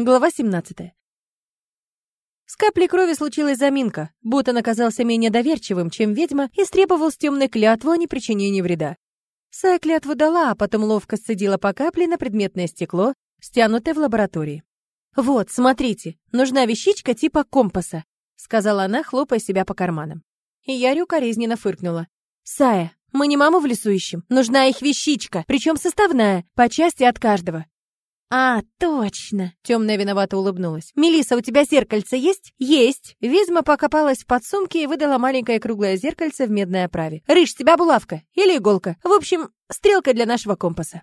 Глава 17. С каплей крови случилась заминка. Бутон оказался менее доверчивым, чем ведьма, и стребовал с темной клятву о непричинении вреда. Сая клятву дала, а потом ловко сцедила по капле на предметное стекло, стянутое в лаборатории. «Вот, смотрите, нужна вещичка типа компаса», сказала она, хлопая себя по карманам. И Ярю укоризненно фыркнула. «Сая, мы не маму в лесу ищем, нужна их вещичка, причем составная, по части от каждого. «А, точно!» — темная виновато улыбнулась. Мелиса, у тебя зеркальце есть?» «Есть!» Ведьма покопалась в подсумке и выдала маленькое круглое зеркальце в медной оправе. «Рыж, тебя булавка или иголка? В общем, стрелка для нашего компаса».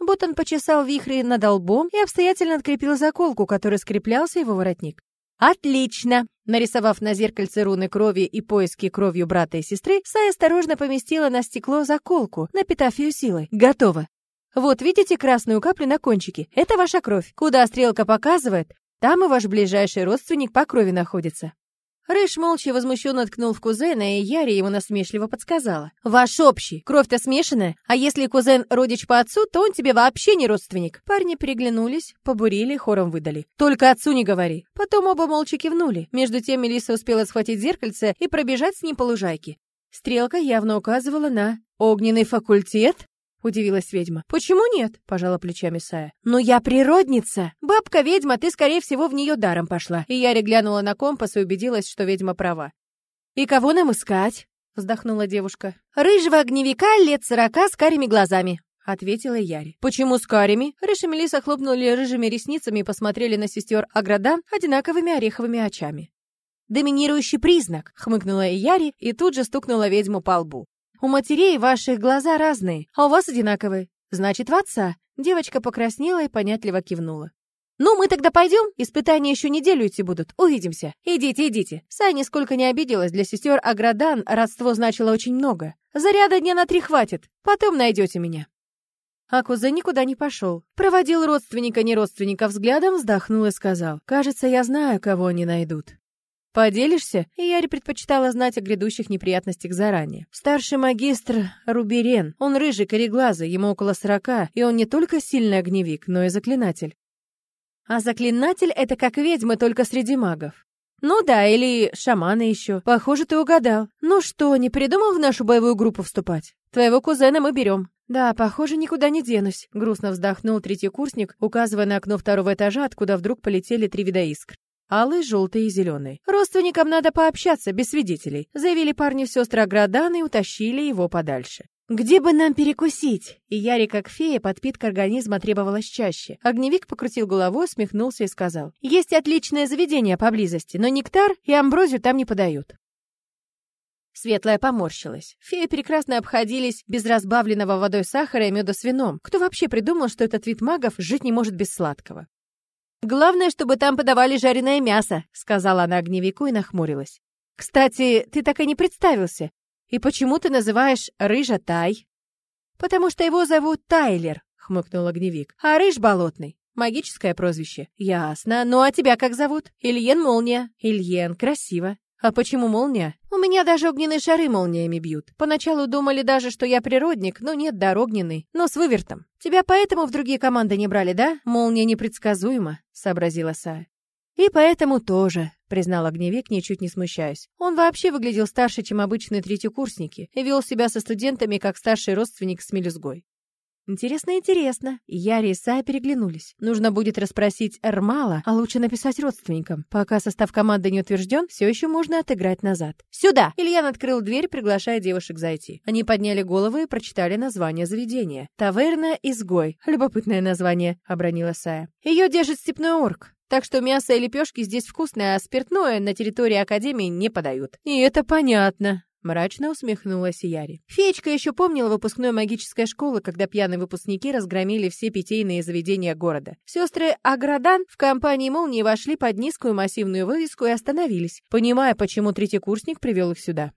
Ботан почесал вихри над лбом и обстоятельно открепил заколку, которой скреплялся его воротник. «Отлично!» Нарисовав на зеркальце руны крови и поиски кровью брата и сестры, Сая осторожно поместила на стекло заколку, напитав ее силой. «Готово!» Вот видите красную каплю на кончике? Это ваша кровь. Куда стрелка показывает, там и ваш ближайший родственник по крови находится. Рыж молча возмущенно ткнул в кузена, и Яри ему насмешливо подсказала. «Ваш общий. Кровь-то смешанная. А если кузен родич по отцу, то он тебе вообще не родственник». Парни переглянулись, побурили, хором выдали. «Только отцу не говори». Потом оба молча кивнули. Между тем Мелисса успела схватить зеркальце и пробежать с ним по лужайке. Стрелка явно указывала на огненный факультет, удивилась ведьма. Почему нет? пожала плечами Сая. Но я природница. Бабка ведьма, ты скорее всего в нее даром пошла. И Яри глянула на компас и убедилась, что ведьма права. И кого нам искать? вздохнула девушка. Рыжего огневика лет сорока с карими глазами. — ответила Яри. «Почему с карими?» Рыж и Мелисса хлопнули рыжими ресницами и посмотрели на сестер Аградан одинаковыми ореховыми очами. «Доминирующий признак», — хмыкнула Яри и тут же стукнула ведьму по лбу. У матерей ваших глаза разные, а у вас одинаковые. Значит, в отца. Девочка покраснела и понятливо кивнула. «Ну, мы тогда пойдем? Испытания еще неделю идти будут. Увидимся. Идите, идите». Сая нисколько не обиделась. Для сестер Аградан родство значило очень много. Заряда дня на три хватит. Потом найдете меня. А кузен никуда не пошел. Проводил родственника не родственника взглядом, вздохнул и сказал. «Кажется, я знаю, кого они найдут». «Поделишься?» И Яри предпочитала знать о грядущих неприятностях заранее. Старший магистр Руберен. Он рыжий, кореглазый, ему около сорока, и он не только сильный огневик, но и заклинатель. А заклинатель — это как ведьмы, только среди магов. Ну да, или шаманы еще. Похоже, ты угадал. Ну что, не придумал в нашу боевую группу вступать? Твоего кузена мы берем. Да, похоже, никуда не денусь. Грустно вздохнул третий курсник, указывая на окно второго этажа, откуда вдруг полетели три вида искр. Алый, желтый и зеленый. Родственникам надо пообщаться, без свидетелей. Заявили парни сестры Аградан и утащили его подальше. «Где бы нам перекусить?» И Яри, как фея, подпитка организма требовалась чаще. Огневик покрутил головой, усмехнулся и сказал. «Есть отличное заведение поблизости, но нектар и амброзию там не подают». Светлая поморщилась. Феи прекрасно обходились без разбавленного водой сахара и меда с вином. Кто вообще придумал, что этот вид магов жить не может без сладкого? «Главное, чтобы там подавали жареное мясо», — сказала она огневику и нахмурилась. «Кстати, ты так и не представился. И почему ты называешь Рыжа Тай?» «Потому что его зовут Тайлер», — хмыкнул огневик. «А Рыж Болотный. Магическое прозвище. Ясно. Ну а тебя как зовут? Ильен Молния. Ильен, красиво. А почему молния? У меня даже огненные шары молниями бьют. Поначалу думали даже, что я природник, но нет, дар огненный. Но с вывертом. Тебя поэтому в другие команды не брали, да? Молния непредсказуема, сообразила Сая. И поэтому тоже, признал огневик, ничуть не смущаясь. Он вообще выглядел старше, чем обычные третьекурсники, и вел себя со студентами как старший родственник с мелюзгой. Интересно, интересно. Яри и Сая переглянулись. Нужно будет расспросить Эрмала, а лучше написать родственникам. Пока состав команды не утвержден, все еще можно отыграть назад. «Сюда!» Ильян открыл дверь, приглашая девушек зайти. Они подняли головы и прочитали название заведения. «Таверна Изгой». Любопытное название, обронила Сая. Ее держит степной орк. Так что мясо и лепешки здесь вкусные, а спиртное на территории Академии не подают. И это понятно. Мрачно усмехнулась Яри. Феечка еще помнила выпускной магической школы, когда пьяные выпускники разгромили все питейные заведения города. Сестры Аградан в компании «Молнии» вошли под низкую массивную вывеску и остановились, понимая, почему третий курсник привел их сюда.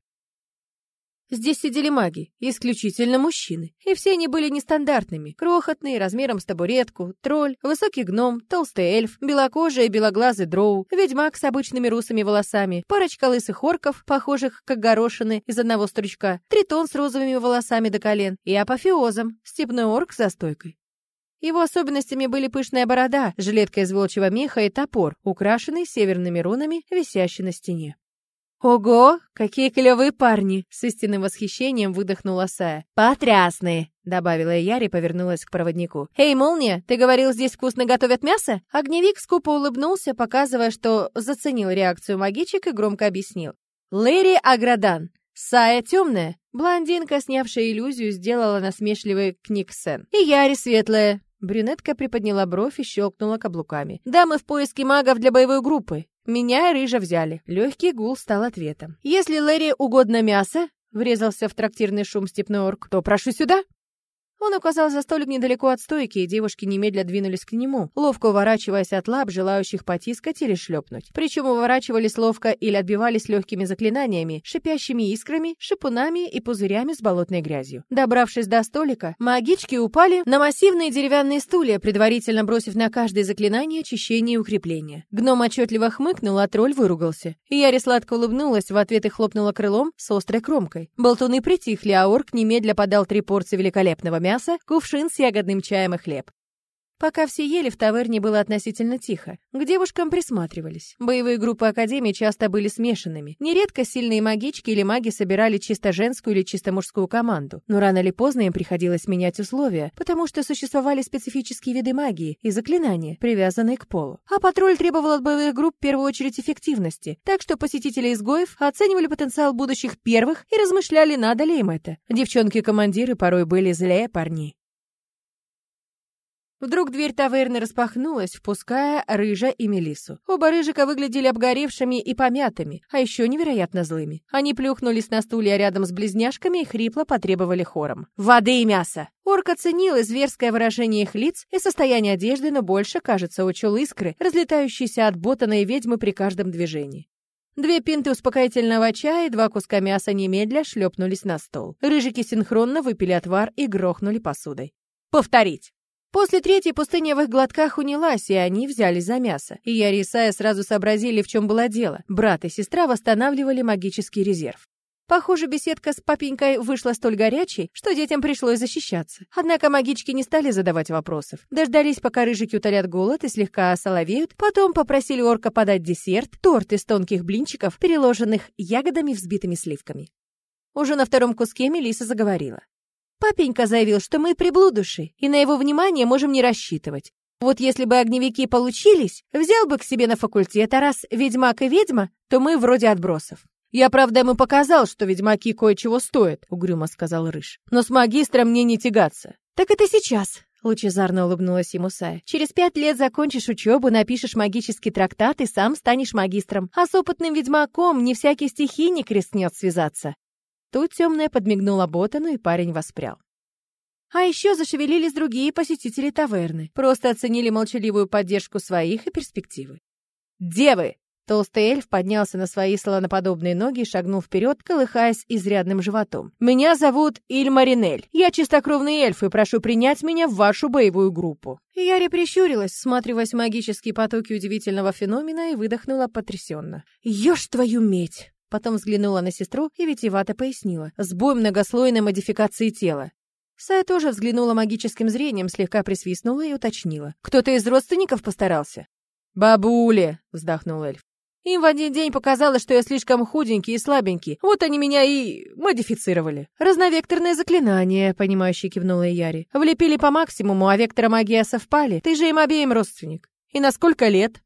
Здесь сидели маги, исключительно мужчины, и все они были нестандартными. Крохотные, размером с табуретку, тролль, высокий гном, толстый эльф, белокожий и белоглазый дроу, ведьмак с обычными русыми волосами, парочка лысых орков, похожих как горошины из одного стручка, тритон с розовыми волосами до колен и апофеозом, степной орк за стойкой. Его особенностями были пышная борода, жилетка из волчьего меха и топор, украшенный северными рунами, висящий на стене. «Ого, какие клевые парни!» — с истинным восхищением выдохнула Сая. «Потрясные!» — добавила Яри и повернулась к проводнику. «Эй, Молния, ты говорил, здесь вкусно готовят мясо?» Огневик скупо улыбнулся, показывая, что заценил реакцию магичек и громко объяснил. «Лэри Аградан, Сая темная, блондинка, снявшая иллюзию, сделала насмешливый книгсен. И Яри светлая, Брюнетка приподняла бровь и щелкнула каблуками. «Да, мы в поиске магов для боевой группы. Меня Рыжа взяли». Легкий гул стал ответом. «Если Лэри угодно мясо», — врезался в трактирный шум степной орк, «то прошу сюда». Он указал за столик недалеко от стойки, и девушки немедля двинулись к нему, ловко уворачиваясь от лап, желающих потискать или шлепнуть. Причем уворачивались ловко или отбивались легкими заклинаниями, шипящими искрами, шипунами и пузырями с болотной грязью. Добравшись до столика, магички упали на массивные деревянные стулья, предварительно бросив на каждое заклинание очищение и укрепление. Гном отчетливо хмыкнул, а тролль выругался. Яри сладко улыбнулась, в ответ и хлопнула крылом с острой кромкой. Болтуны притихли, а орк немедля подал три порции великолепного мяса, кувшин с ягодным чаем и хлеб. Пока все ели, в таверне было относительно тихо. К девушкам присматривались. Боевые группы Академии часто были смешанными. Нередко сильные магички или маги собирали чисто женскую или чисто мужскую команду. Но рано или поздно им приходилось менять условия, потому что существовали специфические виды магии и заклинания, привязанные к полу. А патруль требовал от боевых групп в первую очередь эффективности. Так что посетители изгоев оценивали потенциал будущих первых и размышляли, надо ли им это. Девчонки-командиры порой были злее парней. Вдруг дверь таверны распахнулась, впуская Рыжа и Мелису. Оба Рыжика выглядели обгоревшими и помятыми, а еще невероятно злыми. Они плюхнулись на стулья рядом с близняшками и хрипло потребовали хором. «Воды и мясо!» Орк оценил зверское выражение их лиц и состояние одежды, но больше, кажется, учел искры, разлетающиеся от ботаной ведьмы при каждом движении. Две пинты успокоительного чая и два куска мяса немедля шлепнулись на стол. Рыжики синхронно выпили отвар и грохнули посудой. «Повторить!» После третьей пустыня в их глотках унялась, и они взялись за мясо. И Яри и Сая сразу сообразили, в чем было дело. Брат и сестра восстанавливали магический резерв. Похоже, беседка с папенькой вышла столь горячей, что детям пришлось защищаться. Однако магички не стали задавать вопросов. Дождались, пока рыжики утолят голод и слегка осоловеют, потом попросили орка подать десерт, торт из тонких блинчиков, переложенных ягодами, взбитыми сливками. Уже на втором куске Мелиса заговорила. Папенька заявил, что мы приблудуши, и на его внимание можем не рассчитывать. Вот если бы огневики получились, взял бы к себе на факультет, а раз ведьмак и ведьма, то мы вроде отбросов. «Я, правда, ему показал, что ведьмаки кое-чего стоят», — угрюмо сказал Рыж. «Но с магистром мне не тягаться». «Так это сейчас», — лучезарно улыбнулась ему Сая. «Через пять лет закончишь учебу, напишешь магический трактат и сам станешь магистром. А с опытным ведьмаком не всякий стихийник рискнет связаться. Тут темная подмигнула Ботану, и парень воспрял. А еще зашевелились другие посетители таверны. Просто оценили молчаливую поддержку своих и перспективы. «Девы!» Толстый эльф поднялся на свои слоноподобные ноги и шагнул вперед, колыхаясь изрядным животом. «Меня зовут Ильмаринель. Я чистокровный эльф и прошу принять меня в вашу боевую группу». Яри прищурилась, всматриваясь в магические потоки удивительного феномена и выдохнула потрясенно. «Ешь твою медь!» Потом взглянула на сестру и витиевато пояснила. Сбой многослойной модификации тела. Сая тоже взглянула магическим зрением, слегка присвистнула и уточнила. «Кто-то из родственников постарался?» «Бабуля!» — вздохнул эльф. «Им в один день показалось, что я слишком худенький и слабенький. Вот они меня и модифицировали». «Разновекторное заклинание», — понимающе кивнула Яри. «Влепили по максимуму, а вектора магии совпали. Ты же им обеим родственник. И на сколько лет?»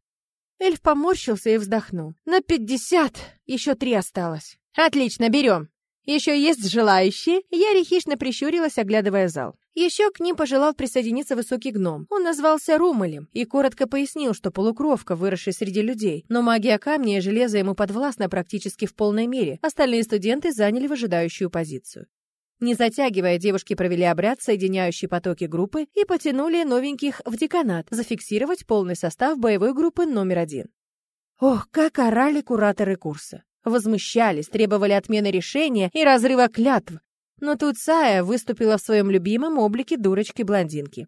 Эльф поморщился и вздохнул. «На пятьдесят! Еще три осталось». «Отлично, берем!» «Еще есть желающие?» Я хищно прищурилась, оглядывая зал. Еще к ним пожелал присоединиться высокий гном. Он назвался Румалем и коротко пояснил, что полукровка, выросший среди людей, но магия камня и железа ему подвластна практически в полной мере. Остальные студенты заняли выжидающую позицию. Не затягивая, девушки провели обряд, соединяющий потоки группы, и потянули новеньких в деканат, зафиксировать полный состав боевой группы номер один. Ох, как орали кураторы курса. Возмущались, требовали отмены решения и разрыва клятв. Но тут Сая выступила в своем любимом облике дурочки-блондинки.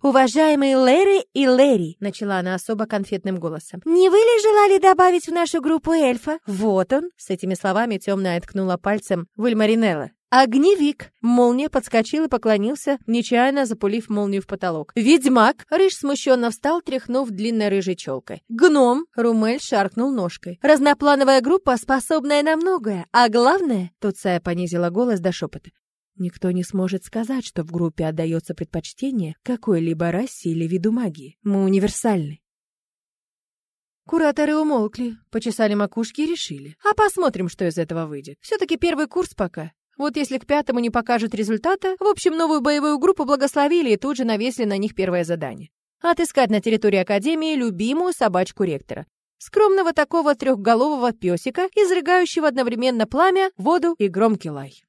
«Уважаемые Лэри и Лэри», — начала она особо конфетным голосом, «не вы ли желали добавить в нашу группу эльфа? Вот он!» С этими словами темная ткнула пальцем в Эльмаринелла. Огневик. Молния подскочил и поклонился, нечаянно запулив молнию в потолок. Ведьмак. Рыж смущенно встал, тряхнув длинной рыжей челкой. Гном. Румель шаркнул ножкой. Разноплановая группа, способная на многое. А главное, тут Сая понизила голос до шепота. Никто не сможет сказать, что в группе отдается предпочтение какой-либо расе или виду магии. Мы универсальны. Кураторы умолкли, почесали макушки и решили. А посмотрим, что из этого выйдет. Все-таки первый курс пока. Вот если к пятому не покажут результата, в общем, новую боевую группу благословили и тут же навесили на них первое задание. Отыскать на территории Академии любимую собачку ректора. Скромного такого трехголового песика, изрыгающего одновременно пламя, воду и громкий лай.